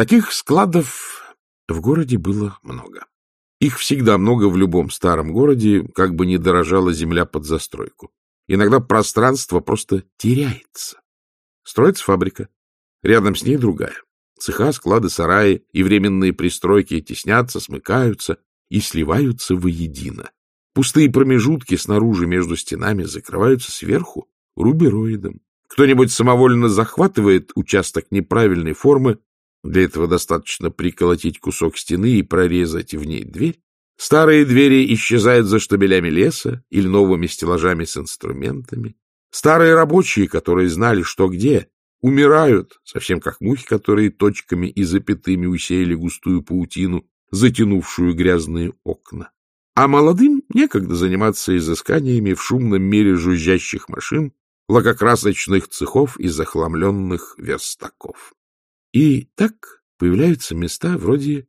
Таких складов в городе было много. Их всегда много в любом старом городе, как бы ни дорожала земля под застройку. Иногда пространство просто теряется. Строится фабрика. Рядом с ней другая. Цеха, склады, сараи и временные пристройки теснятся, смыкаются и сливаются воедино. Пустые промежутки снаружи между стенами закрываются сверху рубероидом. Кто-нибудь самовольно захватывает участок неправильной формы, для этого достаточно приколотить кусок стены и прорезать в ней дверь. Старые двери исчезают за штабелями леса или новыми стеллажами с инструментами. Старые рабочие, которые знали, что где, умирают, совсем как мухи, которые точками и запятыми усеяли густую паутину, затянувшую грязные окна. А молодым некогда заниматься изысканиями в шумном мире жужжащих машин, лакокрасочных цехов и захламленных верстаков. И так появляются места вроде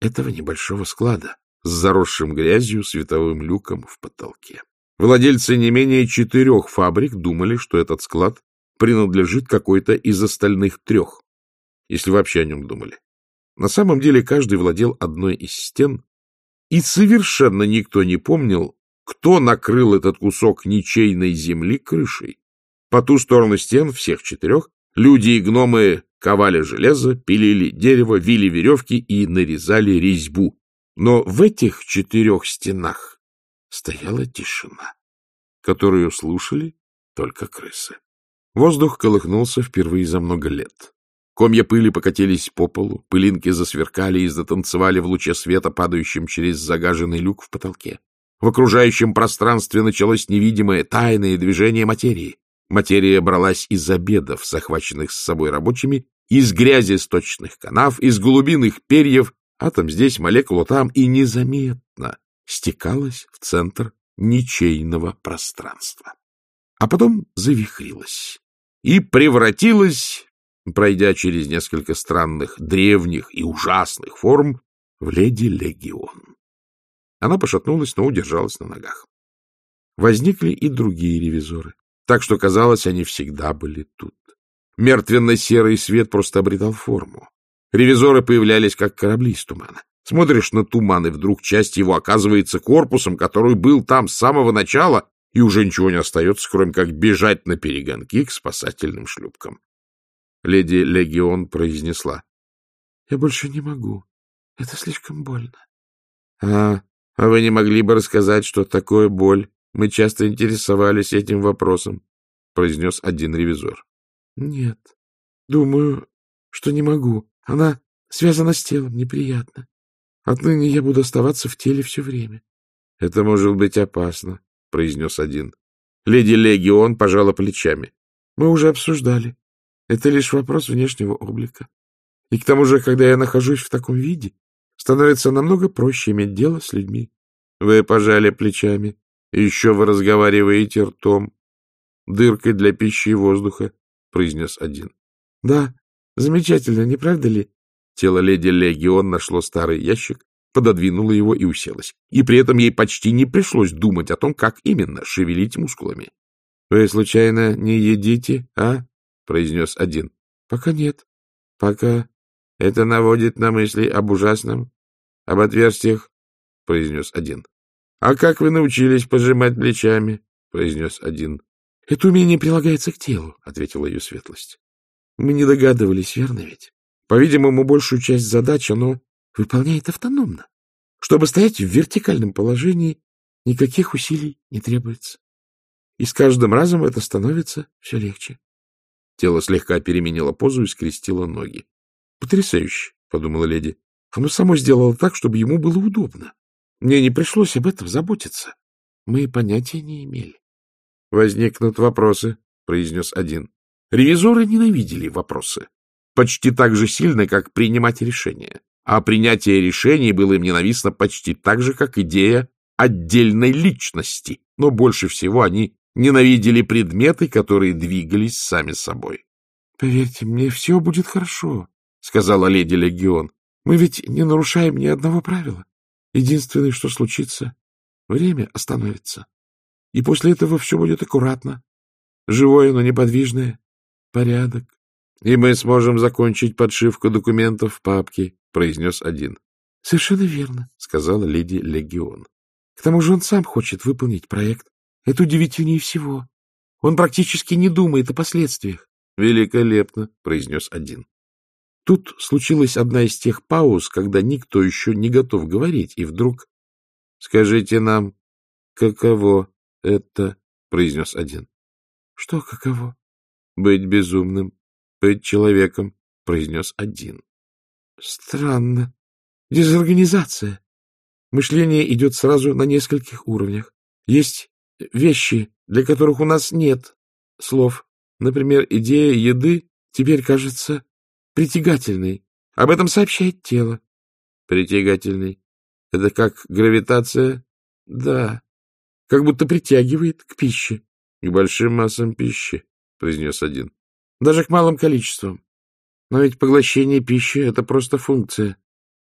этого небольшого склада с заросшим грязью световым люком в потолке. Владельцы не менее четырех фабрик думали, что этот склад принадлежит какой-то из остальных трех, если вообще о нем думали. На самом деле каждый владел одной из стен, и совершенно никто не помнил, кто накрыл этот кусок ничейной земли крышей. По ту сторону стен всех четырех люди и гномы ковали железо, пилили дерево, вили веревки и нарезали резьбу. Но в этих четырех стенах стояла тишина, которую слушали только крысы. Воздух колыхнулся впервые за много лет. Комья пыли покатились по полу, пылинки засверкали и затанцевали в луче света, падающем через загаженный люк в потолке. В окружающем пространстве началось невидимое тайное движение материи. Материя бралась из обедов, захваченных с собой рабочими, из грязи сточных канав, из глубинных перьев, атом здесь, молекула там, и незаметно стекалась в центр ничейного пространства. А потом завихрилась и превратилась, пройдя через несколько странных, древних и ужасных форм, в леди Легион. Она пошатнулась, но удержалась на ногах. Возникли и другие ревизоры, так что, казалось, они всегда были тут. Мертвенно-серый свет просто обретал форму. Ревизоры появлялись, как корабли из тумана. Смотришь на туман, и вдруг часть его оказывается корпусом, который был там с самого начала, и уже ничего не остается, кроме как бежать на перегонки к спасательным шлюпкам. Леди Легион произнесла. — Я больше не могу. Это слишком больно. А, — А вы не могли бы рассказать, что такое боль? Мы часто интересовались этим вопросом, — произнес один ревизор. — Нет, думаю, что не могу. Она связана с телом, неприятно. Отныне я буду оставаться в теле все время. — Это может быть опасно, — произнес один. Леди Легион пожала плечами. — Мы уже обсуждали. Это лишь вопрос внешнего облика. И к тому же, когда я нахожусь в таком виде, становится намного проще иметь дело с людьми. Вы пожали плечами. Еще вы разговариваете ртом. Дыркой для пищи и воздуха, — произнес один. — Да, замечательно, не правда ли? Тело леди Легион нашло старый ящик, пододвинуло его и уселось. И при этом ей почти не пришлось думать о том, как именно шевелить мускулами. — Вы, случайно, не едите, а? — произнес один. — Пока нет. — Пока. Это наводит на мысли об ужасном, об отверстиях, — произнес один. — А как вы научились пожимать плечами? — произнес один. — Это умение прилагается к телу, — ответила ее светлость. — Мы не догадывались, верно ведь? По-видимому, большую часть задач оно выполняет автономно. Чтобы стоять в вертикальном положении, никаких усилий не требуется. И с каждым разом это становится все легче. Тело слегка переменило позу и скрестило ноги. — Потрясающе, — подумала леди. Оно само сделало так, чтобы ему было удобно. Мне не пришлось об этом заботиться. Мы понятия не имели. — Возникнут вопросы, — произнес один. Ревизоры ненавидели вопросы. Почти так же сильно, как принимать решения. А принятие решений было им ненавистно почти так же, как идея отдельной личности. Но больше всего они ненавидели предметы, которые двигались сами собой. — Поверьте, мне все будет хорошо, — сказала леди Легион. — Мы ведь не нарушаем ни одного правила. Единственное, что случится, время остановится. И после этого все будет аккуратно. Живое, но неподвижное. Порядок. — И мы сможем закончить подшивку документов в папке, — произнес один. — Совершенно верно, — сказала леди Легион. — К тому же он сам хочет выполнить проект. Это удивительнее всего. Он практически не думает о последствиях. — Великолепно, — произнес один. Тут случилась одна из тех пауз, когда никто еще не готов говорить, и вдруг... — Скажите нам, каково это, — произнес один. — Что каково? — Быть безумным, быть человеком, — произнес один. — Странно. Дезорганизация. Мышление идет сразу на нескольких уровнях. Есть вещи, для которых у нас нет слов. Например, идея еды теперь кажется притягательной. Об этом сообщает тело. Притягательный. Это как гравитация? Да. Как будто притягивает к пище. К большим массам пищи, произнес один. Даже к малым количествам. Но ведь поглощение пищи — это просто функция.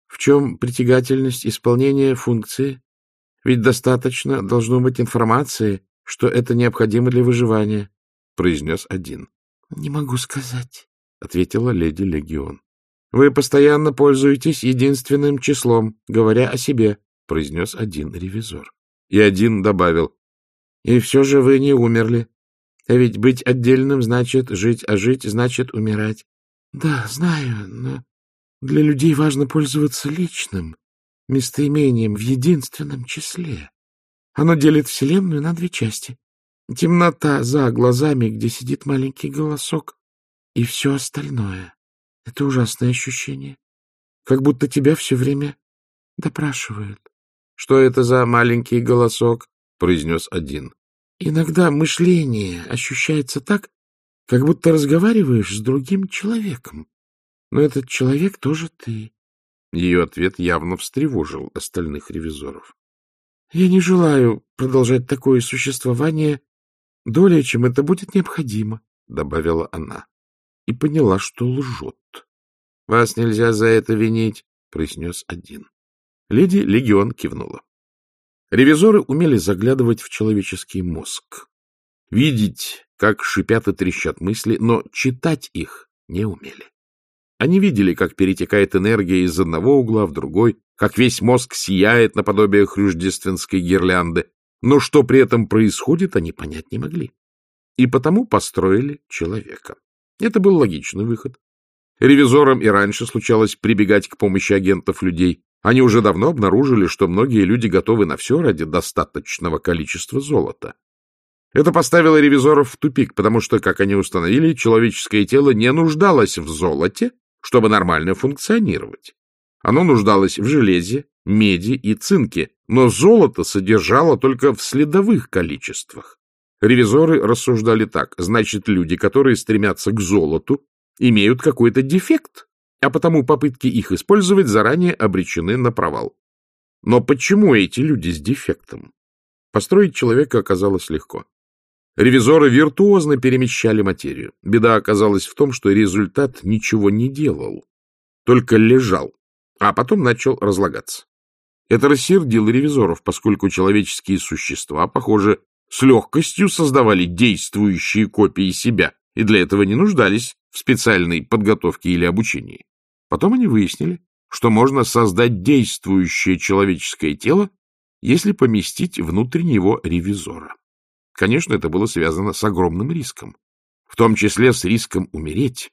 В чем притягательность исполнения функции? Ведь достаточно должно быть информации, что это необходимо для выживания, — произнес один. — Не могу сказать, — ответила леди Легион. — Вы постоянно пользуетесь единственным числом, говоря о себе, — произнес один ревизор. И один добавил. — И все же вы не умерли. А ведь быть отдельным значит жить, а жить значит умирать. — Да, знаю, но для людей важно пользоваться личным местоимением в единственном числе. Оно делит Вселенную на две части. Темнота за глазами, где сидит маленький голосок, и все остальное. Это ужасное ощущение. Как будто тебя все время допрашивают. — Что это за маленький голосок? — произнес один. — Иногда мышление ощущается так, как будто разговариваешь с другим человеком. Но этот человек тоже ты. Ее ответ явно встревожил остальных ревизоров. — Я не желаю продолжать такое существование долее, чем это будет необходимо, — добавила она. И поняла, что лжет. — Вас нельзя за это винить, — произнес один. Леди Легион кивнула. Ревизоры умели заглядывать в человеческий мозг, видеть, как шипят и трещат мысли, но читать их не умели. Они видели, как перетекает энергия из одного угла в другой, как весь мозг сияет наподобие хрюждественской гирлянды, но что при этом происходит, они понять не могли. И потому построили человека. Это был логичный выход. Ревизорам и раньше случалось прибегать к помощи агентов людей. Они уже давно обнаружили, что многие люди готовы на все ради достаточного количества золота. Это поставило ревизоров в тупик, потому что, как они установили, человеческое тело не нуждалось в золоте, чтобы нормально функционировать. Оно нуждалось в железе, меди и цинке, но золото содержало только в следовых количествах. Ревизоры рассуждали так, значит, люди, которые стремятся к золоту, имеют какой-то дефект, а потому попытки их использовать заранее обречены на провал. Но почему эти люди с дефектом? Построить человека оказалось легко. Ревизоры виртуозно перемещали материю. Беда оказалась в том, что результат ничего не делал, только лежал, а потом начал разлагаться. Это рассердило ревизоров, поскольку человеческие существа, похоже, с легкостью создавали действующие копии себя и для этого не нуждались в специальной подготовке или обучении. Потом они выяснили, что можно создать действующее человеческое тело, если поместить внутрь него ревизора. Конечно, это было связано с огромным риском, в том числе с риском умереть.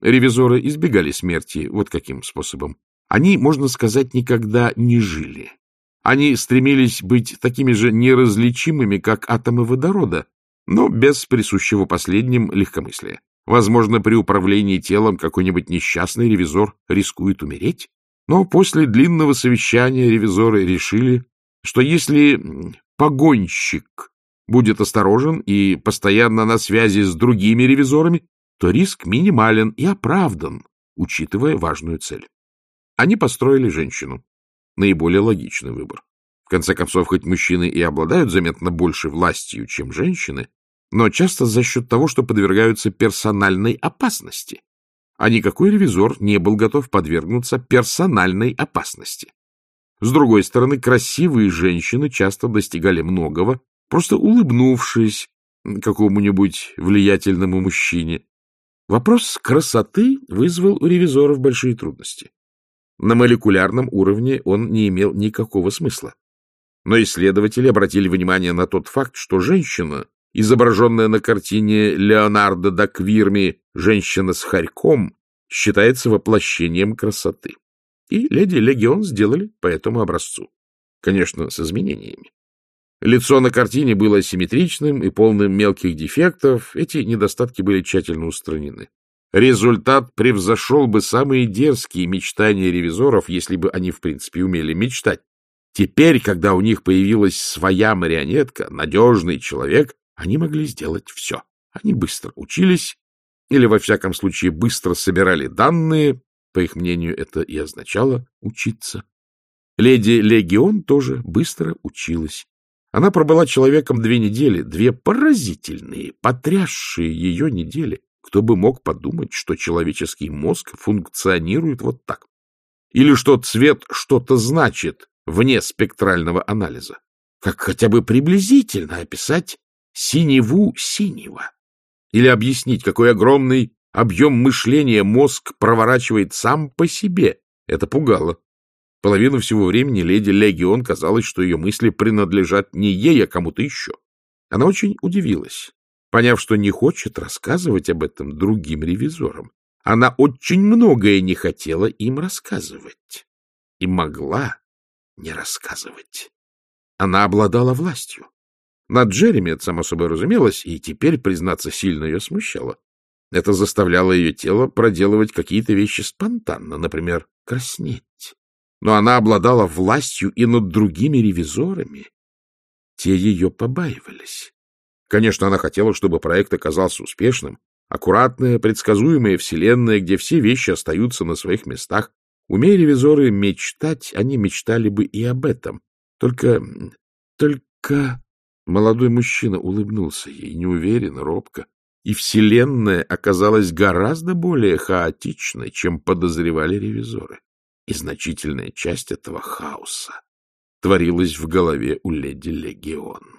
Ревизоры избегали смерти вот каким способом. Они, можно сказать, никогда не жили. Они стремились быть такими же неразличимыми, как атомы водорода, но без присущего последним легкомыслия. Возможно, при управлении телом какой-нибудь несчастный ревизор рискует умереть, но после длинного совещания ревизоры решили, что если погонщик будет осторожен и постоянно на связи с другими ревизорами, то риск минимален и оправдан, учитывая важную цель. Они построили женщину. Наиболее логичный выбор. В конце концов, хоть мужчины и обладают заметно большей властью, чем женщины, но часто за счет того, что подвергаются персональной опасности. А никакой ревизор не был готов подвергнуться персональной опасности. С другой стороны, красивые женщины часто достигали многого, просто улыбнувшись какому-нибудь влиятельному мужчине. Вопрос красоты вызвал у ревизоров большие трудности. На молекулярном уровне он не имел никакого смысла. Но исследователи обратили внимание на тот факт, что женщина, изображенная на картине Леонардо да Квирми «Женщина с хорьком», считается воплощением красоты. И леди Легион сделали по этому образцу. Конечно, с изменениями. Лицо на картине было асимметричным и полным мелких дефектов, эти недостатки были тщательно устранены. Результат превзошел бы самые дерзкие мечтания ревизоров, если бы они, в принципе, умели мечтать. Теперь, когда у них появилась своя марионетка, надежный человек, они могли сделать все. Они быстро учились, или, во всяком случае, быстро собирали данные, по их мнению, это и означало учиться. Леди Легион тоже быстро училась. Она пробыла человеком две недели, две поразительные, потрясшие ее недели. Кто бы мог подумать, что человеческий мозг функционирует вот так? Или что цвет что-то значит вне спектрального анализа? Как хотя бы приблизительно описать синеву синего? Или объяснить, какой огромный объем мышления мозг проворачивает сам по себе? Это пугало. Половину всего времени леди Легион казалось, что ее мысли принадлежат не ей, а кому-то еще. Она очень удивилась, поняв, что не хочет рассказывать об этом другим ревизорам. Она очень многое не хотела им рассказывать и могла не рассказывать. Она обладала властью. Над Джереми это, само собой, разумелось, и теперь, признаться, сильно ее смущало. Это заставляло ее тело проделывать какие-то вещи спонтанно, например, краснеть но она обладала властью и над другими ревизорами. Те ее побаивались. Конечно, она хотела, чтобы проект оказался успешным. Аккуратная, предсказуемая вселенная, где все вещи остаются на своих местах. Умея ревизоры мечтать, они мечтали бы и об этом. Только... только... Молодой мужчина улыбнулся ей неуверенно, робко, и вселенная оказалась гораздо более хаотичной, чем подозревали ревизоры. И значительная часть этого хаоса творилась в голове у леди Легион.